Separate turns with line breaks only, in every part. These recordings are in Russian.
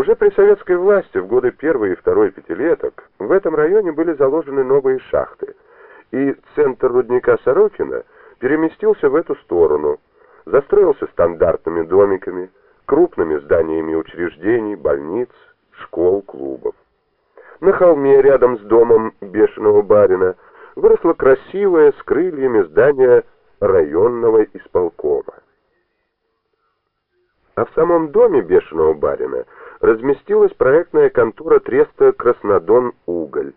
Уже при советской власти в годы первой и второй пятилеток в этом районе были заложены новые шахты, и центр рудника Сорокина переместился в эту сторону, застроился стандартными домиками, крупными зданиями учреждений, больниц, школ, клубов. На холме рядом с домом бешеного барина выросло красивое с крыльями здание районного исполкома. А в самом доме бешеного барина разместилась проектная контора треста «Краснодон-Уголь»,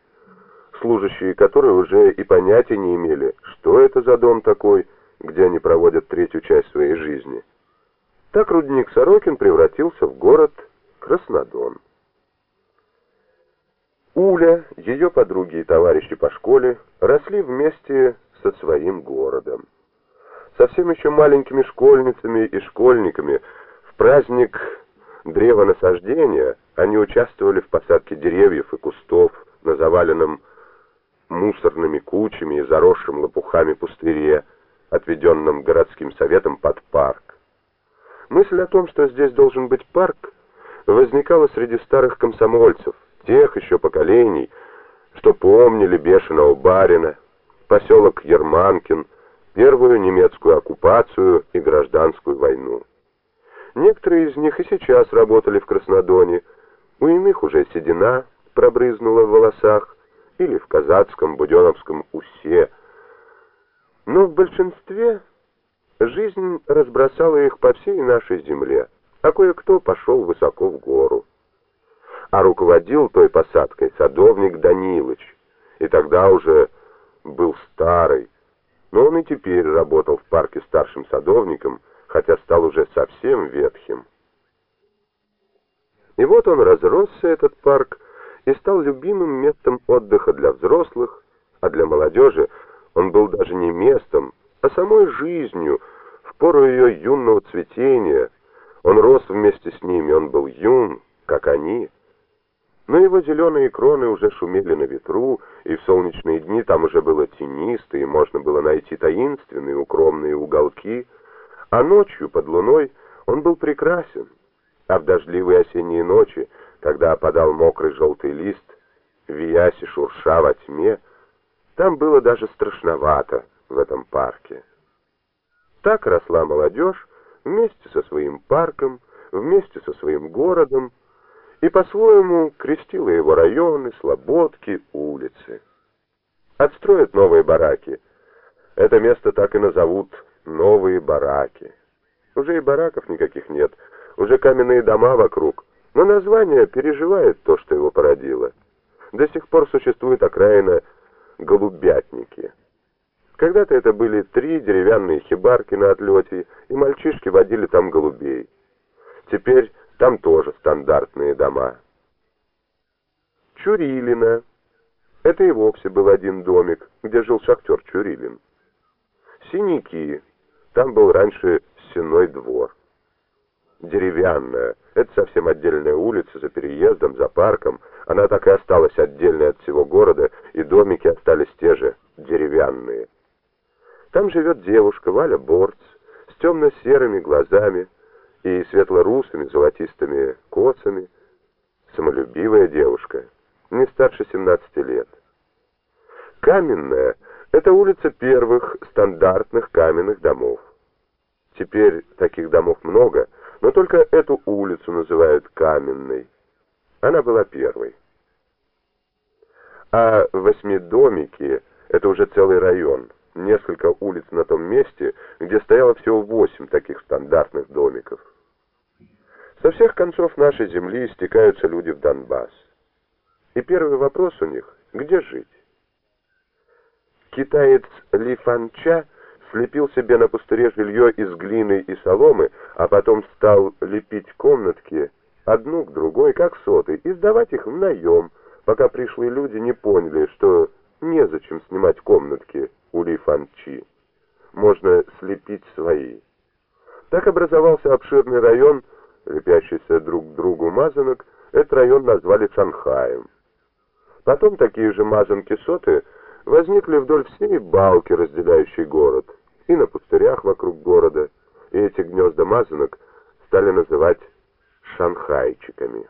служащие которой уже и понятия не имели, что это за дом такой, где они проводят третью часть своей жизни. Так рудник Сорокин превратился в город Краснодон. Уля, ее подруги и товарищи по школе росли вместе со своим городом. Совсем еще маленькими школьницами и школьниками в праздник древонасаждения они участвовали в посадке деревьев и кустов на заваленном мусорными кучами и заросшем лопухами пустыре, отведенном городским советом под парк. Мысль о том, что здесь должен быть парк, возникала среди старых комсомольцев, тех еще поколений, что помнили бешеного барина, поселок Ерманкин, первую немецкую оккупацию и гражданскую войну. Некоторые из них и сейчас работали в Краснодоне, у иных уже седина пробрызнула в волосах, или в казацком буденовском усе. Но в большинстве жизнь разбросала их по всей нашей земле, а кое-кто пошел высоко в гору. А руководил той посадкой садовник Данилыч, и тогда уже был старый, но он и теперь работал в парке старшим садовником, хотя стал уже совсем ветхим. И вот он разросся, этот парк, и стал любимым местом отдыха для взрослых, а для молодежи он был даже не местом, а самой жизнью, в пору ее юного цветения. Он рос вместе с ними, он был юн, как они но его зеленые кроны уже шумели на ветру, и в солнечные дни там уже было тенисто, и можно было найти таинственные укромные уголки, а ночью под луной он был прекрасен, а в дождливые осенние ночи, когда опадал мокрый желтый лист, виясь и шурша во тьме, там было даже страшновато в этом парке. Так росла молодежь вместе со своим парком, вместе со своим городом, и по-своему крестила его районы, слободки, улицы. Отстроят новые бараки. Это место так и назовут «новые бараки». Уже и бараков никаких нет, уже каменные дома вокруг, но название переживает то, что его породило. До сих пор существует окраина Голубятники. Когда-то это были три деревянные хибарки на отлете, и мальчишки водили там голубей. Теперь там тоже стандартные дома. Чурилина. Это и вовсе был один домик, где жил шахтер Чурилин. Синяки. Там был раньше сеной двор. Деревянная. Это совсем отдельная улица за переездом, за парком. Она так и осталась отдельной от всего города, и домики остались те же, деревянные. Там живет девушка Валя Борц с темно-серыми глазами, и светло-русыми золотистыми косами, самолюбивая девушка, не старше 17 лет. Каменная — это улица первых стандартных каменных домов. Теперь таких домов много, но только эту улицу называют Каменной. Она была первой. А Восьмидомики — это уже целый район, несколько улиц на том месте, где стояло всего восемь таких стандартных домиков. Со всех концов нашей земли стекаются люди в Донбасс. И первый вопрос у них – где жить? Китаец Ли Фанча слепил себе на пустыре жилье из глины и соломы, а потом стал лепить комнатки одну к другой, как соты, и сдавать их в наем, пока пришлые люди не поняли, что незачем снимать комнатки у Ли Фанчи. Можно слепить свои. Так образовался обширный район – лепящийся друг к другу мазанок, этот район назвали Шанхаем. Потом такие же мазанки-соты возникли вдоль всей балки, разделяющей город, и на пустырях вокруг города, и эти гнезда мазанок стали называть шанхайчиками.